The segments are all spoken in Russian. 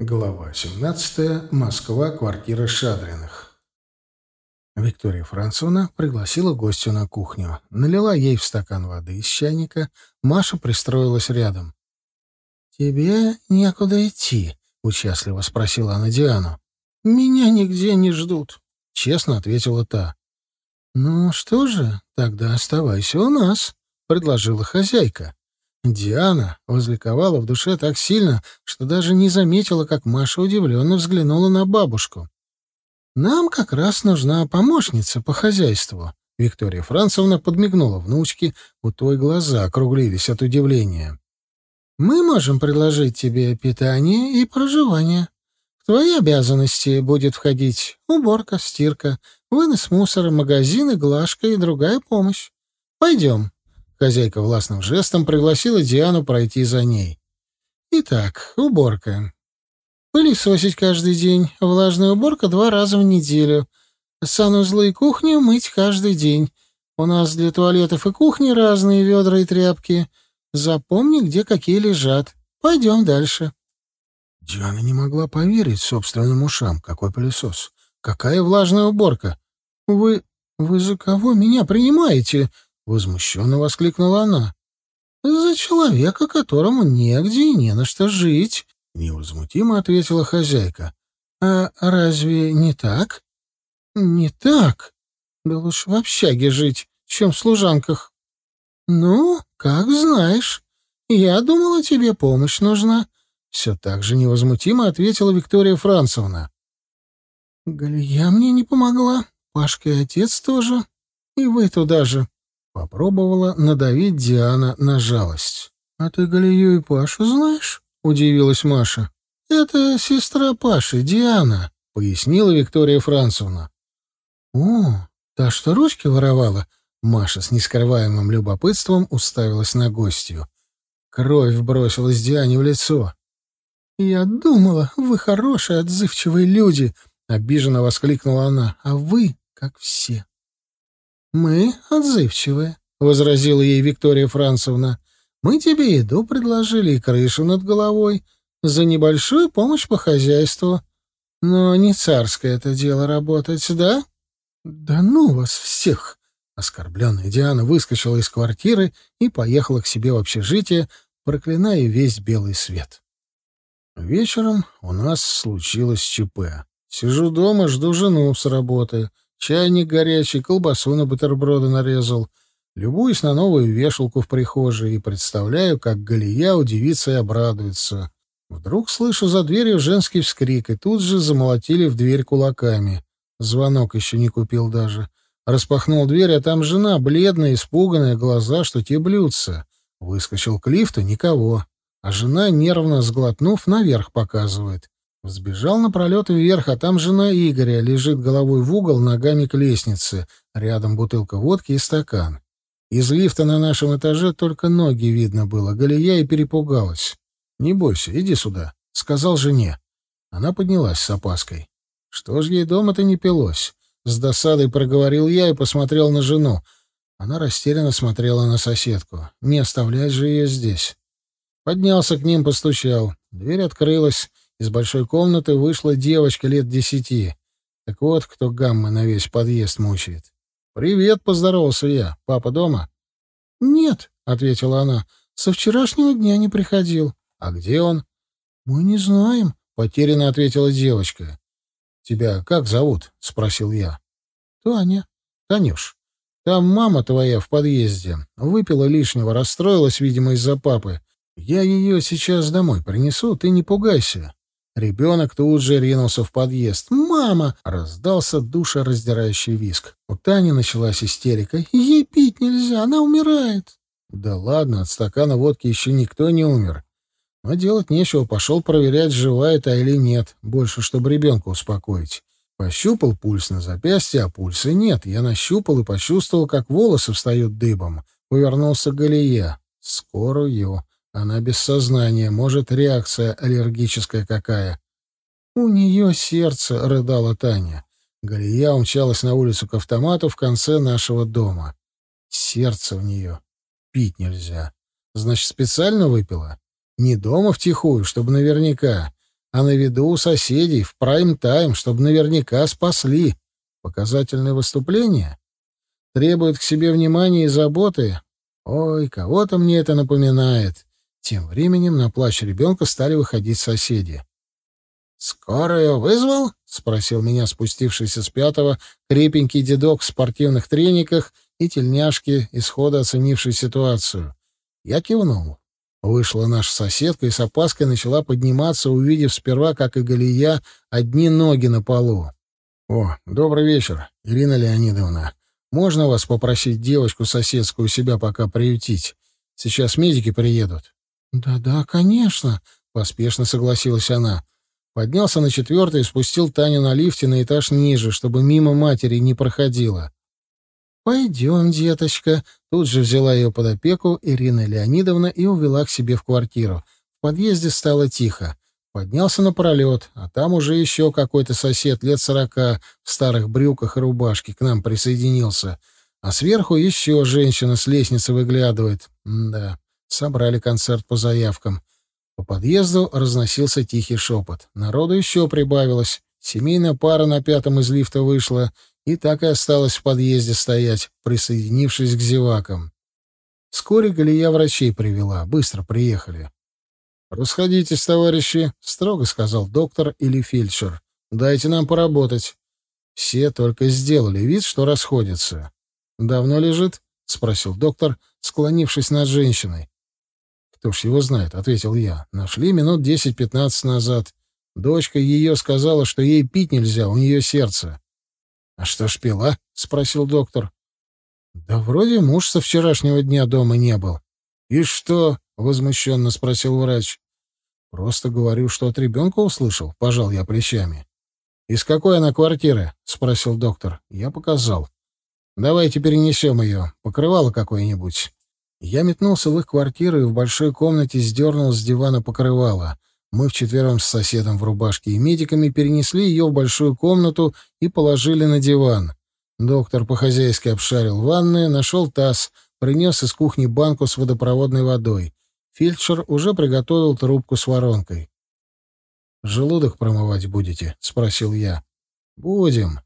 Глава 17. Москва. Квартира Шадриных. Виктория Францевна пригласила гостю на кухню. Налила ей в стакан воды из чайника. Маша пристроилась рядом. «Тебе некуда идти», — участливо спросила она Диану. «Меня нигде не ждут», — честно ответила та. «Ну что же, тогда оставайся у нас», — предложила хозяйка. Диана возликовала в душе так сильно, что даже не заметила, как Маша удивленно взглянула на бабушку. «Нам как раз нужна помощница по хозяйству». Виктория Францевна подмигнула внучке, у той глаза округлились от удивления. «Мы можем предложить тебе питание и проживание. В твои обязанности будет входить уборка, стирка, вынос мусора, магазины, глажка и другая помощь. Пойдем». Хозяйка властным жестом пригласила Диану пройти за ней. Итак, уборка. Пылесосить каждый день, влажная уборка два раза в неделю. Санузлы и кухню мыть каждый день. У нас для туалетов и кухни разные ведра и тряпки. Запомни, где какие лежат. Пойдем дальше. Диана не могла поверить собственным ушам. Какой пылесос? Какая влажная уборка? Вы... вы за кого меня принимаете? Возмущенно воскликнула она. «За человека, которому негде и не на что жить», — невозмутимо ответила хозяйка. «А разве не так?» «Не так. Да лучше в общаге жить, чем в служанках». «Ну, как знаешь. Я думала, тебе помощь нужна», — все так же невозмутимо ответила Виктория Францевна. «Галия мне не помогла, Пашка и отец тоже, и вы туда же», Попробовала надавить Диана на жалость. «А ты Галию и Пашу знаешь?» — удивилась Маша. «Это сестра Паши, Диана», — пояснила Виктория Францевна. «О, та, что ручки воровала?» Маша с нескрываемым любопытством уставилась на гостью. Кровь бросилась Диане в лицо. «Я думала, вы хорошие, отзывчивые люди», — обиженно воскликнула она. «А вы, как все, «Мы отзывчивые», — возразила ей Виктория Францевна. «Мы тебе еду предложили и крышу над головой за небольшую помощь по хозяйству. Но не царское это дело работать, да?» «Да ну вас всех!» Оскорбленная Диана выскочила из квартиры и поехала к себе в общежитие, проклиная весь белый свет. Вечером у нас случилось ЧП. Сижу дома, жду жену с работы — Чайник горячий, колбасу на бутерброды нарезал. Любуюсь на новую вешалку в прихожей и представляю, как Галия удивится и обрадуется. Вдруг слышу за дверью женский вскрик, и тут же замолотили в дверь кулаками. Звонок еще не купил даже. Распахнул дверь, а там жена, бледная, испуганная, глаза, что те блюдца. Выскочил к лифту — никого. А жена, нервно сглотнув, наверх показывает. Взбежал напролет вверх, а там жена Игоря лежит головой в угол, ногами к лестнице. Рядом бутылка водки и стакан. Из лифта на нашем этаже только ноги видно было. Галия и перепугалась. «Не бойся, иди сюда», — сказал жене. Она поднялась с опаской. Что ж ей дома-то не пилось? С досадой проговорил я и посмотрел на жену. Она растерянно смотрела на соседку. Не оставлять же ее здесь. Поднялся к ним, постучал. Дверь открылась. Из большой комнаты вышла девочка лет десяти. Так вот, кто гаммы на весь подъезд мучает. «Привет», — поздоровался я. «Папа дома?» «Нет», — ответила она. «Со вчерашнего дня не приходил». «А где он?» «Мы не знаем», — потерянно ответила девочка. «Тебя как зовут?» — спросил я. «Таня». «Танюш, там мама твоя в подъезде. Выпила лишнего, расстроилась, видимо, из-за папы. Я ее сейчас домой принесу, ты не пугайся. Ребенок тут же ринулся в подъезд. «Мама!» — раздался душераздирающий виск. У Тани началась истерика. «Ей пить нельзя, она умирает!» «Да ладно, от стакана водки еще никто не умер. Но делать нечего, пошел проверять, живая та или нет, больше, чтобы ребенка успокоить. Пощупал пульс на запястье, а пульса нет. Я нащупал и почувствовал, как волосы встают дыбом. Повернулся к Галия. Скорую. Она без сознания, может, реакция аллергическая какая. У нее сердце, — рыдала Таня. Галия умчалась на улицу к автомату в конце нашего дома. Сердце у нее. Пить нельзя. Значит, специально выпила? Не дома втихую, чтобы наверняка. а на виду у соседей в прайм-тайм, чтобы наверняка спасли. Показательное выступление? Требует к себе внимания и заботы? Ой, кого-то мне это напоминает. Тем временем на плач ребенка стали выходить соседи. «Скорую вызвал?» — спросил меня спустившийся с пятого крепенький дедок в спортивных трениках и тельняшки, исхода оценивший ситуацию. Я кивнул. Вышла наша соседка и с опаской начала подниматься, увидев сперва, как и Галия, одни ноги на полу. «О, добрый вечер, Ирина Леонидовна. Можно вас попросить девочку соседскую себя пока приютить? Сейчас медики приедут». «Да-да, конечно», — поспешно согласилась она. Поднялся на четвертый и спустил Таню на лифте на этаж ниже, чтобы мимо матери не проходила. «Пойдем, деточка», — тут же взяла ее под опеку Ирина Леонидовна и увела к себе в квартиру. В подъезде стало тихо. Поднялся на пролет, а там уже еще какой-то сосед лет сорока в старых брюках и рубашке к нам присоединился. А сверху еще женщина с лестницы выглядывает. М да, собрали концерт по заявкам. По подъезду разносился тихий шепот. Народу еще прибавилось. Семейная пара на пятом из лифта вышла и так и осталась в подъезде стоять, присоединившись к зевакам. Вскоре Галия врачей привела, быстро приехали. «Расходитесь, товарищи», — строго сказал доктор или фельдшер. «Дайте нам поработать». Все только сделали вид, что расходятся. «Давно лежит?» — спросил доктор, склонившись над женщиной. «Кто ж его знает?» — ответил я. «Нашли минут десять-пятнадцать назад. Дочка ее сказала, что ей пить нельзя, у нее сердце. «А что ж пила?» — спросил доктор. «Да вроде муж со вчерашнего дня дома не был». «И что?» — возмущенно спросил врач. «Просто говорю, что от ребенка услышал», — пожал я плечами. «Из какой она квартиры?» — спросил доктор. Я показал. «Давайте перенесем ее. Покрывало какое-нибудь». Я метнулся в их квартиру и в большой комнате сдернул с дивана покрывало. Мы вчетвером с соседом в рубашке и медиками перенесли ее в большую комнату и положили на диван. Доктор по-хозяйски обшарил ванную, нашел таз, принес из кухни банку с водопроводной водой. Фельдшер уже приготовил трубку с воронкой. «Желудок промывать будете?» — спросил я. «Будем».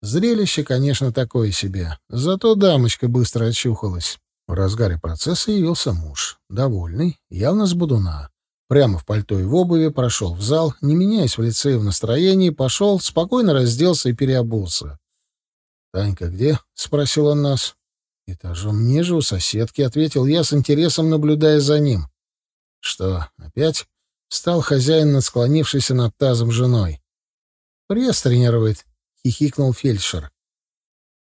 Зрелище, конечно, такое себе. Зато дамочка быстро очухалась. В разгаре процесса явился муж. Довольный, явно с будуна. Прямо в пальто и в обуви прошел в зал, не меняясь в лице и в настроении, пошел, спокойно разделся и переобулся. «Танька где?» — спросил он нас. «Этажом ниже у соседки», — ответил я с интересом, наблюдая за ним. «Что, опять?» — встал хозяин, над над тазом женой. «Пресс тренирует», — хихикнул фельдшер.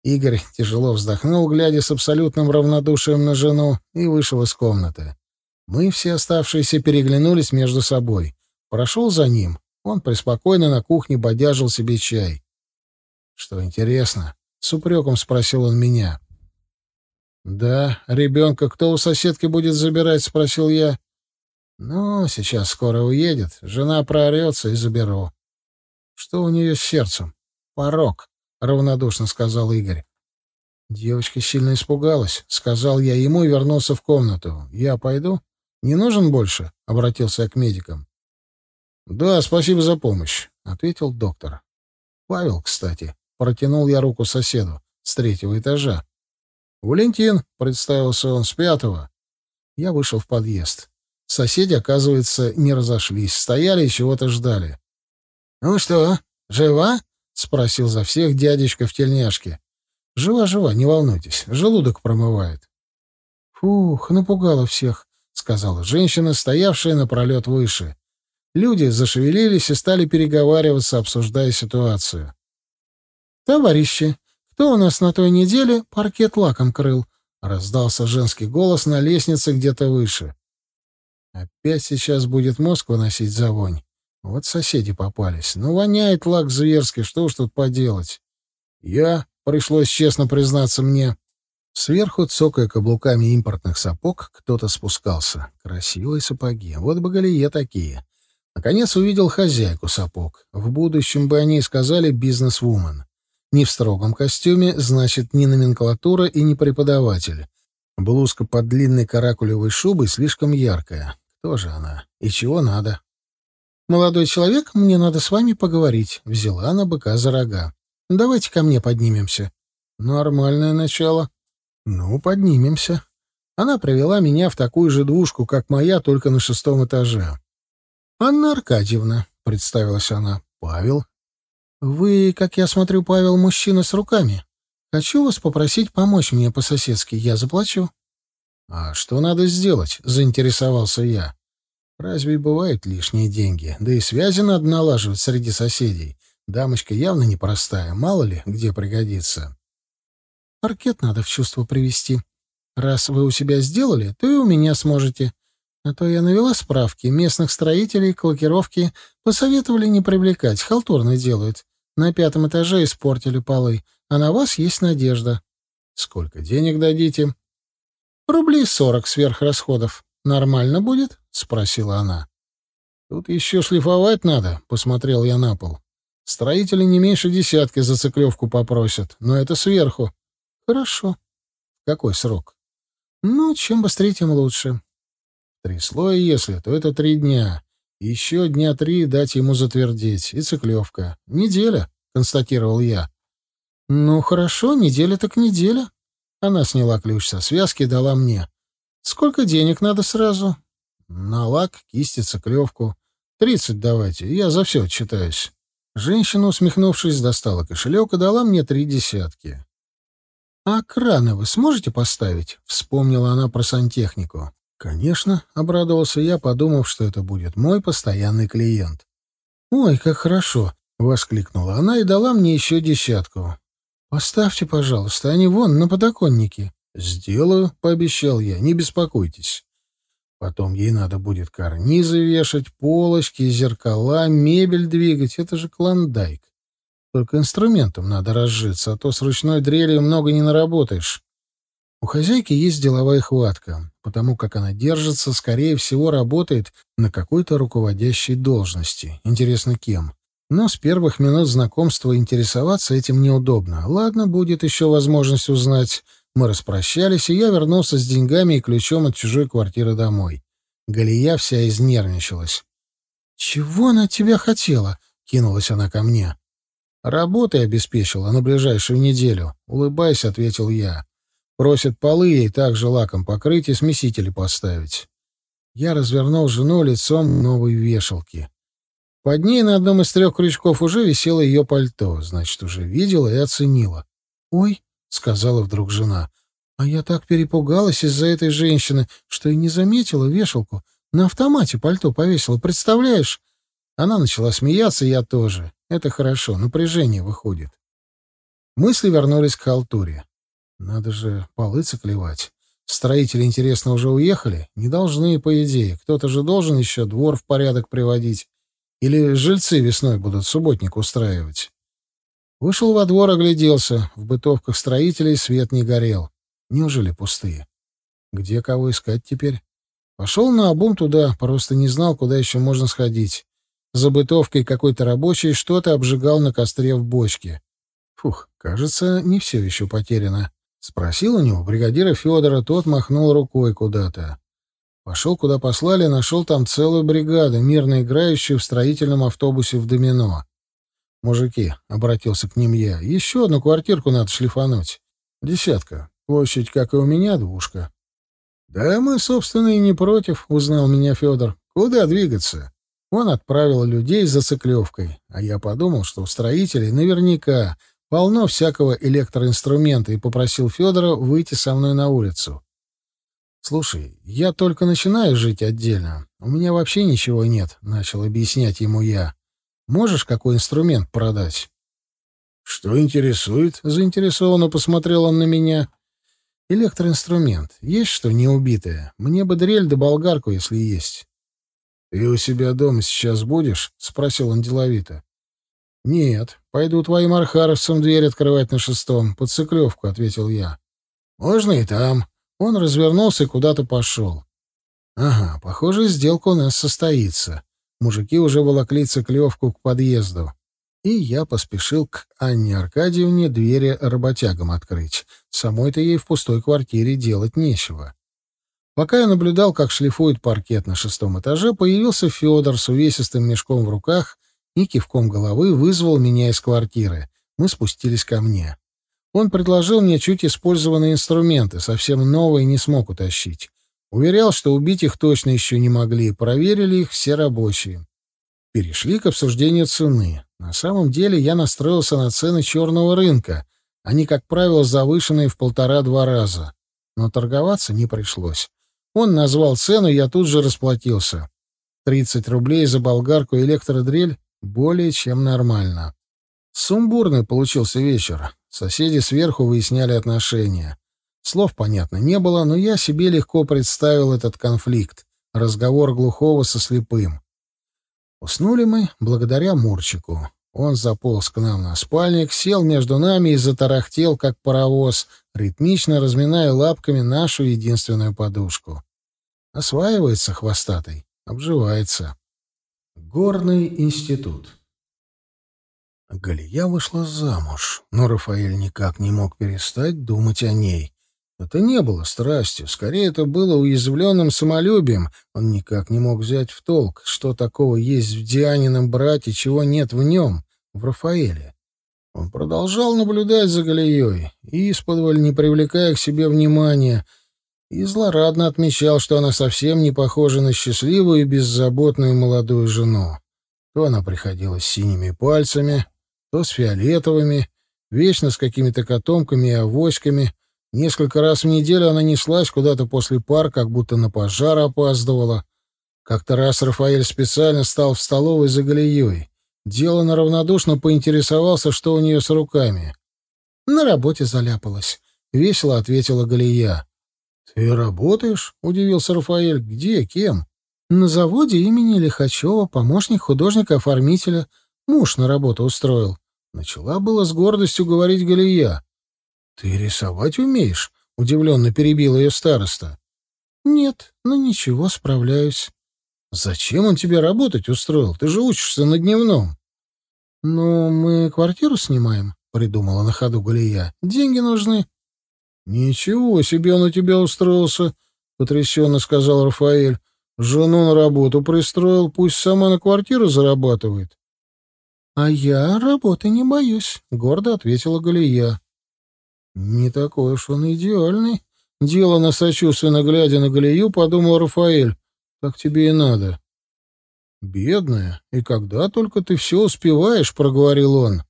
Игорь тяжело вздохнул, глядя с абсолютным равнодушием на жену, и вышел из комнаты. Мы все оставшиеся переглянулись между собой. Прошел за ним. Он преспокойно на кухне бодяжил себе чай. «Что интересно?» — с упреком спросил он меня. «Да, ребенка кто у соседки будет забирать?» — спросил я. «Ну, сейчас скоро уедет. Жена проорется и заберу». «Что у нее с сердцем?» «Порог», — равнодушно сказал Игорь. Девочка сильно испугалась. Сказал я ему и вернулся в комнату. «Я пойду?» Не нужен больше?» — обратился я к медикам. «Да, спасибо за помощь», — ответил доктор. «Павел, кстати», — протянул я руку соседу с третьего этажа. «Валентин», — представился он, — «с пятого». Я вышел в подъезд. Соседи, оказывается, не разошлись, стояли и чего-то ждали. «Ну что, жива?» — спросил за всех дядечка в тельняшке. «Жива-жива, не волнуйтесь, желудок промывает». «Фух, напугала всех», — сказала женщина, стоявшая напролет выше. Люди зашевелились и стали переговариваться, обсуждая ситуацию. «Товарищи, кто у нас на той неделе паркет лаком крыл?» — раздался женский голос на лестнице где-то выше. «Опять сейчас будет мозг выносить за вонь. Вот соседи попались. Ну, воняет лак зверски, что уж тут поделать?» «Я...» — пришлось честно признаться мне. Сверху, цокая каблуками импортных сапог, кто-то спускался. Красивые сапоги. Вот бы галие такие. Наконец увидел хозяйку сапог. В будущем бы они сказали «бизнес-вумен». Не в строгом костюме, значит, не номенклатура и не преподаватель. Блузка под длинной каракулевой шубой слишком яркая. Кто же она? И чего надо? «Молодой человек, мне надо с вами поговорить», — взяла она быка за рога. «Давайте ко мне поднимемся». «Нормальное начало». «Ну, поднимемся». Она привела меня в такую же двушку, как моя, только на шестом этаже. «Анна Аркадьевна», — представилась она. «Павел». «Вы, как я смотрю, Павел, мужчина с руками. Хочу вас попросить помочь мне по-соседски. Я заплачу». «А что надо сделать?» — заинтересовался я. «Разве бывают лишние деньги? Да и связи надо налаживать среди соседей. Дамочка явно непростая, мало ли, где пригодится». «Паркет надо в чувство привести», Раз вы у себя сделали, то и у меня сможете. А то я навела справки. Местных строителей к лакировке посоветовали не привлекать, халтурно делают. На пятом этаже испортили полы, а на вас есть надежда. Сколько денег дадите? Рублей сорок сверх расходов. Нормально будет? Спросила она. Тут еще шлифовать надо, посмотрел я на пол. Строители не меньше десятки за циклевку попросят, но это сверху. Хорошо. Какой срок? Ну, чем быстрее, тем лучше. Три слоя, если, то это три дня. Еще дня три дать ему затвердеть. И циклевка. Неделя, констатировал я. Ну, хорошо, неделя так неделя. Она сняла ключ со связки и дала мне. Сколько денег надо сразу? На лак, кисти, циклевку. Тридцать давайте, я за все отчитаюсь. Женщина, усмехнувшись, достала кошелек и дала мне три десятки. «А краны вы сможете поставить?» — вспомнила она про сантехнику. «Конечно», — обрадовался я, подумав, что это будет мой постоянный клиент. «Ой, как хорошо!» — воскликнула она и дала мне еще десятку. «Поставьте, пожалуйста, они вон на подоконнике». «Сделаю», — пообещал я, — «не беспокойтесь». Потом ей надо будет карнизы вешать, полочки, зеркала, мебель двигать. Это же клондайк. Только инструментом надо разжиться, а то с ручной дрелью много не наработаешь. У хозяйки есть деловая хватка, потому как она держится, скорее всего, работает на какой-то руководящей должности. Интересно, кем? Но с первых минут знакомства интересоваться этим неудобно. Ладно, будет еще возможность узнать. Мы распрощались, и я вернулся с деньгами и ключом от чужой квартиры домой. Галия вся изнервничалась. «Чего она от тебя хотела?» — кинулась она ко мне. Работой обеспечила на ближайшую неделю. Улыбаясь, ответил я. Просят полы ей также лаком покрыть и смесители поставить. Я развернул жену лицом новой вешалки. Под ней на одном из трех крючков уже висело ее пальто, значит, уже видела и оценила. «Ой», — сказала вдруг жена, — «а я так перепугалась из-за этой женщины, что и не заметила вешалку. На автомате пальто повесила, представляешь?» Она начала смеяться, я тоже. Это хорошо, напряжение выходит. Мысли вернулись к халтуре. Надо же полы циклевать. Строители, интересно, уже уехали? Не должны, по идее. Кто-то же должен еще двор в порядок приводить. Или жильцы весной будут субботник устраивать. Вышел во двор, огляделся. В бытовках строителей свет не горел. Неужели пустые? Где кого искать теперь? Пошел на обум туда, просто не знал, куда еще можно сходить. За бытовкой какой-то рабочий что-то обжигал на костре в бочке. Фух, кажется, не все еще потеряно. Спросил у него бригадира Федора, тот махнул рукой куда-то. Пошел, куда послали, нашел там целую бригаду, мирно играющую в строительном автобусе в домино. «Мужики», — обратился к ним я, — «еще одну квартирку надо шлифануть. Десятка. Площадь, как и у меня, двушка». «Да мы, собственно, и не против», — узнал меня Федор. «Куда двигаться?» Он отправил людей за циклевкой, а я подумал, что у строителей наверняка полно всякого электроинструмента и попросил Федора выйти со мной на улицу. «Слушай, я только начинаю жить отдельно. У меня вообще ничего нет», — начал объяснять ему я. «Можешь какой инструмент продать?» «Что интересует?» — заинтересованно посмотрел он на меня. «Электроинструмент. Есть что неубитое? Мне бы дрель да болгарку, если есть». «Ты у себя дома сейчас будешь?» — спросил он деловито. «Нет, пойду твоим архаровцам дверь открывать на шестом, под циклевку», — ответил я. «Можно и там». Он развернулся и куда-то пошел. «Ага, похоже, сделка у нас состоится. Мужики уже волокли циклевку к подъезду. И я поспешил к Анне Аркадьевне двери работягам открыть. Самой-то ей в пустой квартире делать нечего. Пока я наблюдал, как шлифует паркет на шестом этаже, появился Федор с увесистым мешком в руках и кивком головы вызвал меня из квартиры. Мы спустились ко мне. Он предложил мне чуть использованные инструменты, совсем новые не смог утащить. Уверял, что убить их точно еще не могли, проверили их все рабочие. Перешли к обсуждению цены. На самом деле я настроился на цены черного рынка. Они, как правило, завышенные в полтора-два раза. Но торговаться не пришлось. Он назвал цену, я тут же расплатился. 30 рублей за болгарку электродрель более чем нормально. Сумбурный получился вечер. Соседи сверху выясняли отношения. Слов, понятно, не было, но я себе легко представил этот конфликт. Разговор глухого со слепым. Уснули мы благодаря Мурчику. Он заполз к нам на спальник, сел между нами и затарахтел, как паровоз, ритмично разминая лапками нашу единственную подушку. Осваивается хвостатый, обживается. Горный институт. Галия вышла замуж, но Рафаэль никак не мог перестать думать о ней. Это не было страстью, скорее это было уязвленным самолюбием. Он никак не мог взять в толк, что такого есть в Дианином брате, чего нет в нем, в Рафаэле. Он продолжал наблюдать за Галией, исподволь не привлекая к себе внимания, и злорадно отмечал, что она совсем не похожа на счастливую и беззаботную молодую жену. То она приходила с синими пальцами, то с фиолетовыми, вечно с какими-то котомками и авоськами. Несколько раз в неделю она неслась куда-то после пар, как будто на пожар опаздывала. Как-то раз Рафаэль специально стал в столовой за Галией. Делано равнодушно поинтересовался, что у нее с руками. «На работе заляпалась», — весело ответила Галия. «Ты работаешь?» — удивился Рафаэль. «Где? Кем?» «На заводе имени Лихачева, помощник художника-оформителя. Муж на работу устроил». Начала было с гордостью говорить Галия. «Ты рисовать умеешь?» — удивленно перебил ее староста. «Нет, ну ничего, справляюсь». «Зачем он тебе работать устроил? Ты же учишься на дневном». «Ну, мы квартиру снимаем», — придумала на ходу Галия. «Деньги нужны». «Ничего себе он у тебя устроился», — потрясенно сказал Рафаэль. «Жену на работу пристроил, пусть сама на квартиру зарабатывает». «А я работы не боюсь», — гордо ответила Галия. «Не такой уж он идеальный», — делано сочувственно глядя на Галию, подумал Рафаэль. «Так тебе и надо». «Бедная, и когда только ты все успеваешь», — проговорил он.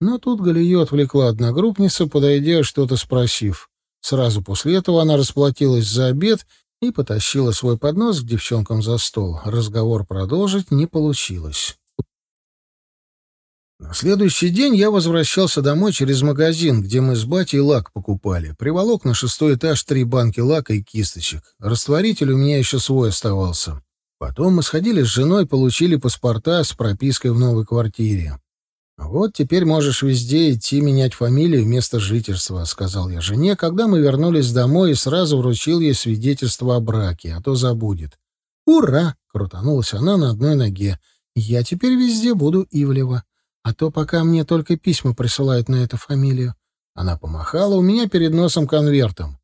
Но тут Галию отвлекла одногруппница, подойдя, что-то спросив. Сразу после этого она расплатилась за обед и потащила свой поднос к девчонкам за стол. Разговор продолжить не получилось. На следующий день я возвращался домой через магазин, где мы с батей лак покупали. Приволок на шестой этаж три банки лака и кисточек. Растворитель у меня еще свой оставался. Потом мы сходили с женой, получили паспорта с пропиской в новой квартире. «Вот теперь можешь везде идти менять фамилию вместо жительства», — сказал я жене, когда мы вернулись домой и сразу вручил ей свидетельство о браке, а то забудет. «Ура!» — крутанулась она на одной ноге. «Я теперь везде буду Ивлева, а то пока мне только письма присылают на эту фамилию». Она помахала у меня перед носом конвертом.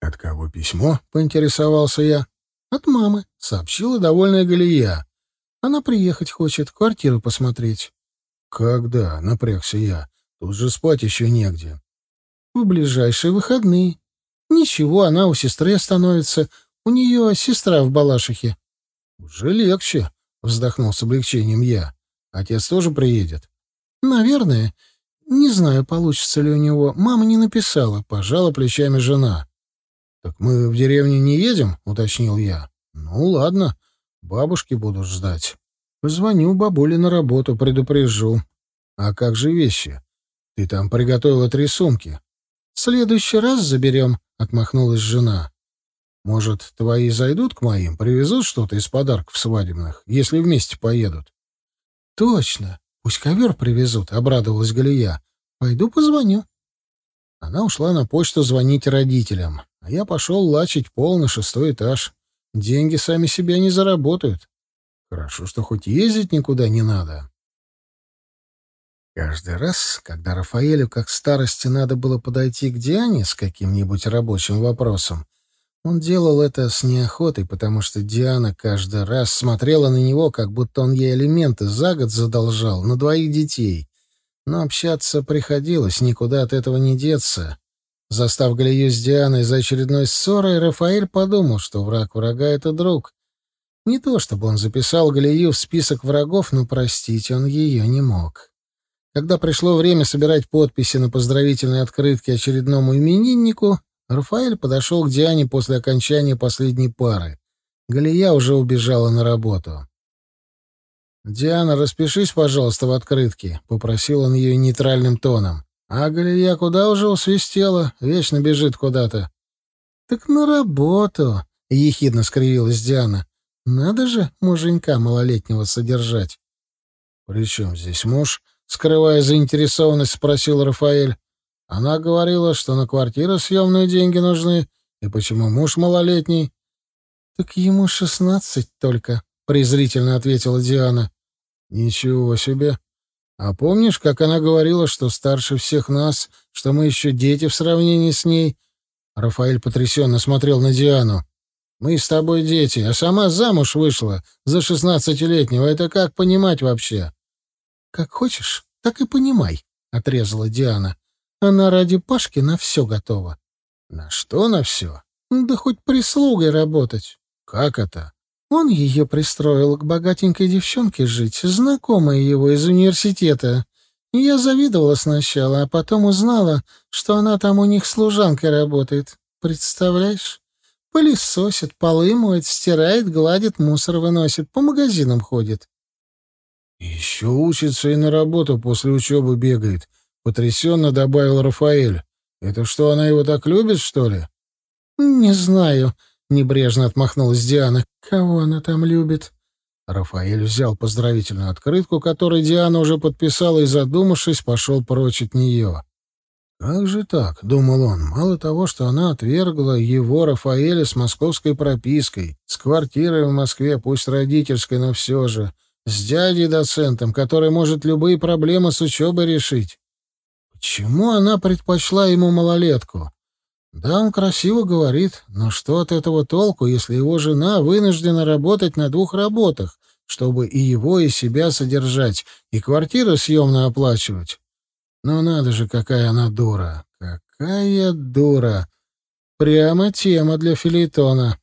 «От кого письмо?» — поинтересовался я. «От мамы», — сообщила довольная Галия. «Она приехать хочет, квартиру посмотреть». «Когда?» — напрягся я. «Тут же спать еще негде». «В ближайшие выходные. Ничего, она у сестры остановится. У нее сестра в Балашихе». «Уже легче», — вздохнул с облегчением я. «Отец тоже приедет?» «Наверное. Не знаю, получится ли у него. Мама не написала», — пожала плечами жена. «Так мы в деревню не едем?» — уточнил я. «Ну, ладно. Бабушки буду ждать». Позвоню бабуле на работу, предупрежу. А как же вещи? Ты там приготовила три сумки. В следующий раз заберем, — отмахнулась жена. Может, твои зайдут к моим, привезут что-то из подарков свадебных, если вместе поедут? Точно. Пусть ковер привезут, — обрадовалась Галия. Пойду позвоню. Она ушла на почту звонить родителям, а я пошел лачить пол на шестой этаж. Деньги сами себя не заработают. Хорошо, что хоть ездить никуда не надо. Каждый раз, когда Рафаэлю как старости надо было подойти к Диане с каким-нибудь рабочим вопросом, Он делал это с неохотой, потому что Диана каждый раз смотрела на него, как будто он ей алименты за год задолжал на двоих детей. Но общаться приходилось, никуда от этого не деться. Застав Галию с Дианой за очередной ссорой, Рафаэль подумал, что враг врага — это друг. Не то чтобы он записал Галию в список врагов, но простить он ее не мог. Когда пришло время собирать подписи на поздравительной открытке очередному имениннику, Рафаэль подошел к Диане после окончания последней пары. Галия уже убежала на работу. «Диана, распишись, пожалуйста, в открытке», — попросил он ее нейтральным тоном. «А Галия куда уже усвистела? Вечно бежит куда-то». «Так на работу», — ехидно скривилась Диана. «Надо же муженька малолетнего содержать». «При чем здесь муж?» — скрывая заинтересованность, спросил Рафаэль. Она говорила, что на квартиру съемные деньги нужны, и почему муж малолетний. — Так ему шестнадцать только, — презрительно ответила Диана. — Ничего себе. А помнишь, как она говорила, что старше всех нас, что мы еще дети в сравнении с ней? Рафаэль потрясенно смотрел на Диану. Мы с тобой дети, а сама замуж вышла за шестнадцатилетнего. Это как понимать вообще? — Как хочешь, так и понимай, — отрезала Диана. Она ради Пашки на все готова. На что на все? Да хоть прислугой работать. Как это? Он ее пристроил к богатенькой девчонке жить, знакомая его из университета. Я завидовала сначала, а потом узнала, что она там у них служанкой работает. Представляешь? Пылесосит, полы моет, стирает, гладит, мусор выносит, по магазинам ходит. Еще учится и на работу после учебы бегает. Потрясенно добавил Рафаэль. «Это что, она его так любит, что ли?» «Не знаю», — небрежно отмахнулась Диана. «Кого она там любит?» Рафаэль взял поздравительную открытку, которую Диана уже подписала, и, задумавшись, пошел прочь от нее. «Как же так?» — думал он. «Мало того, что она отвергла его, Рафаэля, с московской пропиской, с квартирой в Москве, пусть родительской, но все же, с дядей-доцентом, который может любые проблемы с учебой решить. Почему она предпочла ему малолетку? Да, он красиво говорит, но что от этого толку, если его жена вынуждена работать на двух работах, чтобы и его, и себя содержать, и квартиру съемно оплачивать? Но надо же, какая она дура! Какая дура! Прямо тема для филитона.